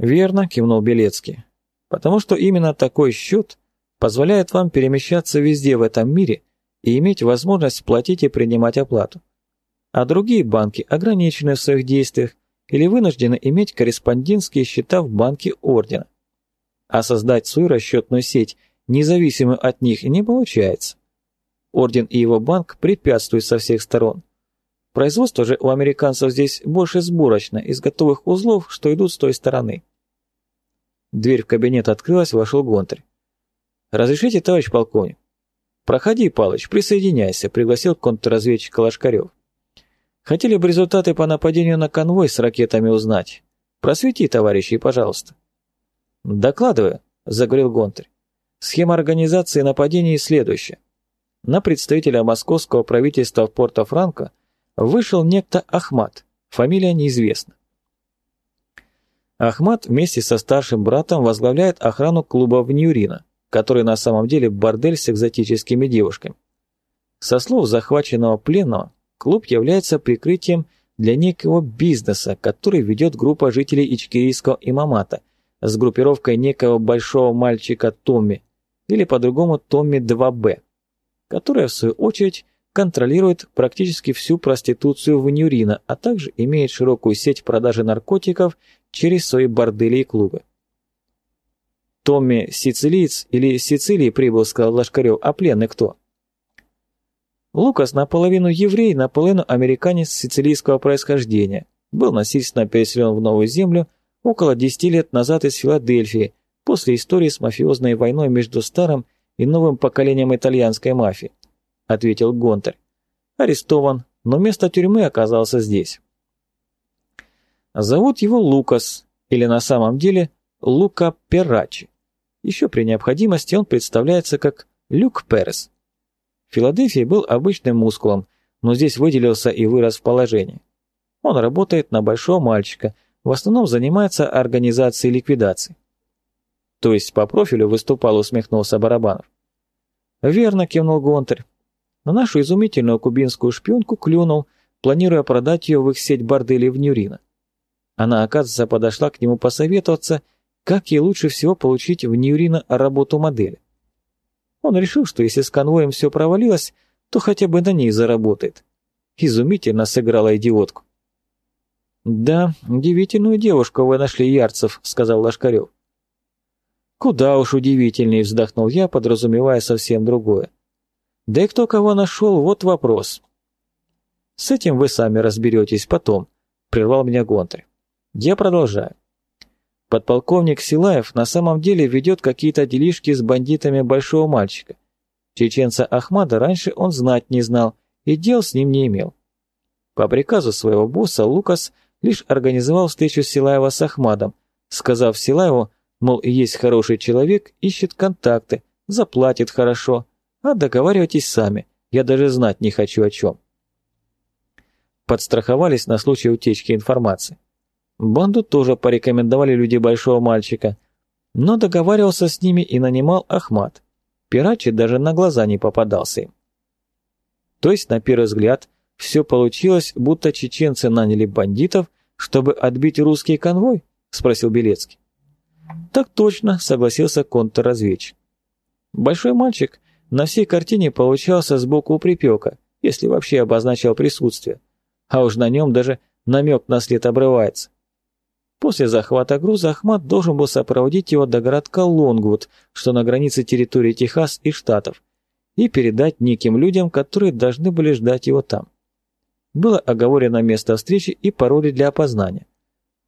Верно, кивнул Белецкий. Потому что именно такой счет позволяет вам перемещаться везде в этом мире и иметь возможность платить и принимать оплату. А другие банки ограничены в своих действиях или вынуждены иметь корреспондентские счета в банке ордена. А создать свою расчетную сеть, независимую от них, не получается. Орден и его банк препятствуют со всех сторон. Производство же у американцев здесь больше сборочное, из готовых узлов, что идут с той стороны. Дверь в кабинет открылась, вошел Гонтарь. «Разрешите, товарищ полковник?» «Проходи, Палыч, присоединяйся», — пригласил контрразведчик Лошкарев. «Хотели бы результаты по нападению на конвой с ракетами узнать. Просвети, товарищи, пожалуйста». «Докладываю», — заговорил Гонтарь. «Схема организации нападений следующая. На представителя московского правительства в Порто-Франко вышел некто Ахмат, фамилия неизвестна. Ахмат вместе со старшим братом возглавляет охрану клуба в Ньюрино, который на самом деле бордель с экзотическими девушками. Со слов захваченного пленного, клуб является прикрытием для некого бизнеса, который ведет группа жителей Ичкирийского имамата с группировкой некого большого мальчика Томми, или по-другому Томми 2Б, которая в свою очередь контролирует практически всю проституцию в Ньюрино, а также имеет широкую сеть продажи наркотиков через свои бордели и клубы. Томми сицилиец или Сицилии прибыл, сказал Лошкарев, а пленный кто? Лукас наполовину еврей, наполовину американец сицилийского происхождения, был насильственно переселен в Новую Землю около 10 лет назад из Филадельфии, после истории с мафиозной войной между старым и новым поколением итальянской мафии ответил Гонтарь. Арестован, но место тюрьмы оказался здесь. Зовут его Лукас, или на самом деле Лука Перачи. Еще при необходимости он представляется как Люк Перес. В Филадельфии был обычным мускулом, но здесь выделился и вырос в положении. Он работает на большого мальчика, в основном занимается организацией ликвидации. То есть по профилю выступал, усмехнулся Барабанов. Верно, кивнул Гонтарь. На нашу изумительную кубинскую шпионку клюнул, планируя продать ее в их сеть борделей в Нюрино. Она, оказывается, подошла к нему посоветоваться, как ей лучше всего получить в Ньюрино работу модели. Он решил, что если с конвоем все провалилось, то хотя бы на ней заработает. Изумительно сыграла идиотку. «Да, удивительную девушку вы нашли, Ярцев», — сказал Лошкарев. «Куда уж удивительней», — вздохнул я, подразумевая совсем другое. Да и кто кого нашел, вот вопрос. С этим вы сами разберетесь потом, прервал меня Гонтарь. Я продолжаю. Подполковник Силаев на самом деле ведет какие-то делишки с бандитами большого мальчика. Чеченца Ахмада раньше он знать не знал и дел с ним не имел. По приказу своего босса Лукас лишь организовал встречу Силаева с Ахмадом, сказав Силаеву, мол, есть хороший человек, ищет контакты, заплатит хорошо, а договаривайтесь сами, я даже знать не хочу о чем. Подстраховались на случай утечки информации. Банду тоже порекомендовали люди большого мальчика, но договаривался с ними и нанимал Ахмат. Пирачи даже на глаза не попадался им. То есть, на первый взгляд, все получилось, будто чеченцы наняли бандитов, чтобы отбить русский конвой? Спросил Белецкий. Так точно, согласился контрразведчик. Большой мальчик на всей картине получался сбоку припека, если вообще обозначал присутствие, а уж на нем даже намек на след обрывается. После захвата груза Ахмат должен был сопроводить его до городка Лонгвуд, что на границе территории Техас и Штатов, и передать неким людям, которые должны были ждать его там. Было оговорено место встречи и пароли для опознания.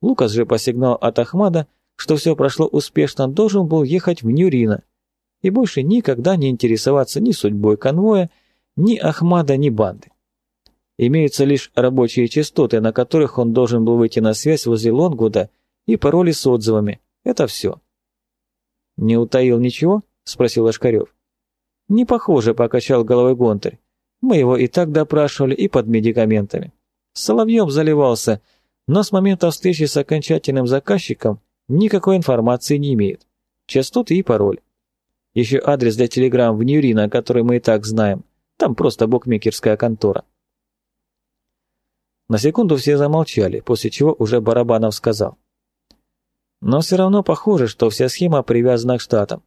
Лукас же по сигналу от Ахмада, что все прошло успешно, должен был ехать в Ньюрино, и больше никогда не интересоваться ни судьбой конвоя, ни Ахмада, ни банды. Имеются лишь рабочие частоты, на которых он должен был выйти на связь возле Лонгвуда и пароли с отзывами. Это все. «Не утаил ничего?» – спросил Лошкарев. «Не похоже», – покачал головой Гонтарь. «Мы его и так допрашивали, и под медикаментами. Соловьем заливался, но с момента встречи с окончательным заказчиком никакой информации не имеет. Частоты и пароль. Еще адрес для телеграмм в Ньюрина, который мы и так знаем. Там просто букмекерская контора. На секунду все замолчали, после чего уже Барабанов сказал. Но все равно похоже, что вся схема привязана к Штатам.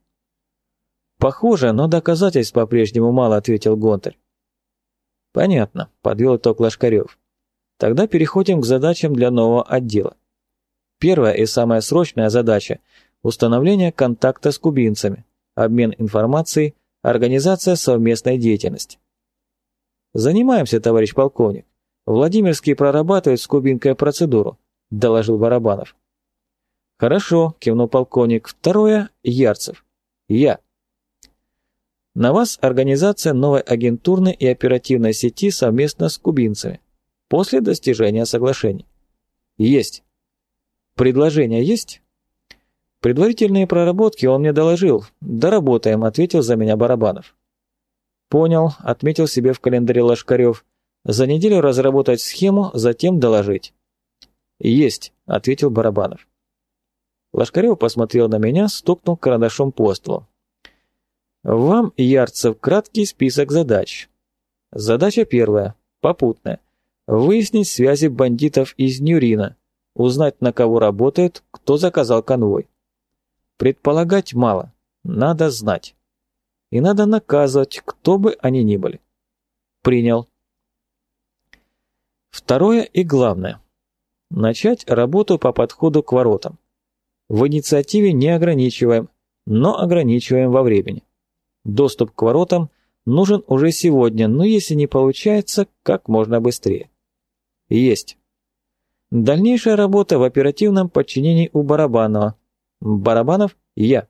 Похоже, но доказательств по-прежнему мало, ответил Гонтарь. Понятно, подвел итог Лошкарев. Тогда переходим к задачам для нового отдела. Первая и самая срочная задача – установление контакта с кубинцами, обмен информацией, организация совместной деятельности. Занимаемся, товарищ полковник. Владимирский прорабатывает с кубинкой процедуру, доложил Барабанов. Хорошо, кивнул полковник. Второе – Ярцев. Я. На вас организация новой агентурной и оперативной сети совместно с кубинцами. После достижения соглашений. Есть. Предложения есть? Предварительные проработки он мне доложил. Доработаем, ответил за меня Барабанов. Понял, отметил себе в календаре Лошкарев. За неделю разработать схему, затем доложить. Есть, ответил Барабанов. Лошкарев посмотрел на меня, стукнул карандашом по столу. Вам, Ярцев, краткий список задач. Задача первая, попутная. Выяснить связи бандитов из Нюрина, узнать, на кого работают, кто заказал конвой. Предполагать мало, надо знать. И надо наказывать, кто бы они ни были. Принял. Второе и главное. Начать работу по подходу к воротам. В инициативе не ограничиваем, но ограничиваем во времени. Доступ к воротам нужен уже сегодня, но если не получается, как можно быстрее. Есть. Дальнейшая работа в оперативном подчинении у Барабанова. Барабанов – я.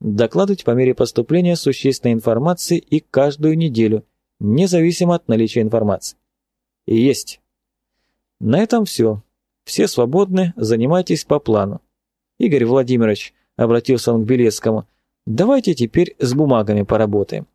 Докладывать по мере поступления существенной информации и каждую неделю, независимо от наличия информации. Есть. На этом все. Все свободны, занимайтесь по плану. Игорь Владимирович, обратился он к Белецкому, давайте теперь с бумагами поработаем.